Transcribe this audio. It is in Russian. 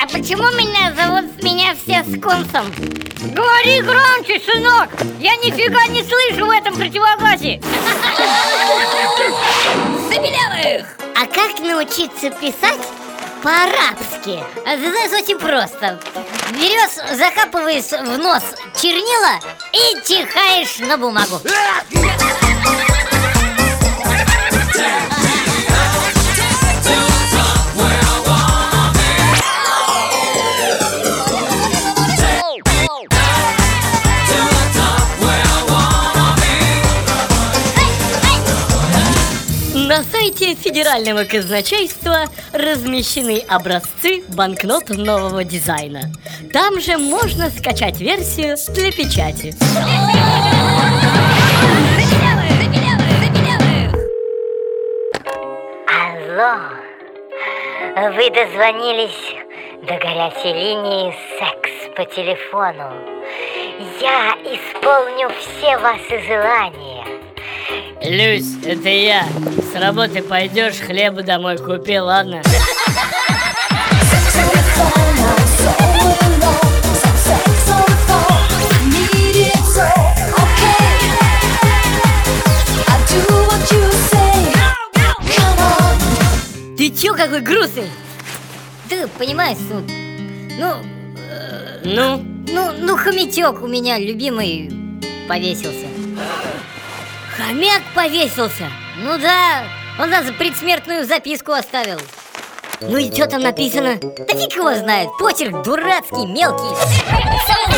А почему меня зовут меня все скунсом? Говори громче, сынок! Я нифига не слышу в этом противогазе! Забелявых! А как научиться писать по-арабски? Ты знаешь, очень просто Берешь, закапываешь в нос чернила и чихаешь на бумагу На сайте Федерального казначейства размещены образцы банкнот нового дизайна. Там же можно скачать версию для печати. Алло, вы дозвонились до горячей линии секс по телефону. Я исполню все ваши желания. Люсь, это я. С работы пойдешь, хлеба домой купи, ладно? Ты чё какой грустный? Ты понимаешь, ну, ну, э, Ну, ну, ну, хомячок у меня любимый повесился. Хомяк повесился. Ну да, он даже предсмертную записку оставил. Ну и что там написано? Да фиг его знает, почерк дурацкий, мелкий.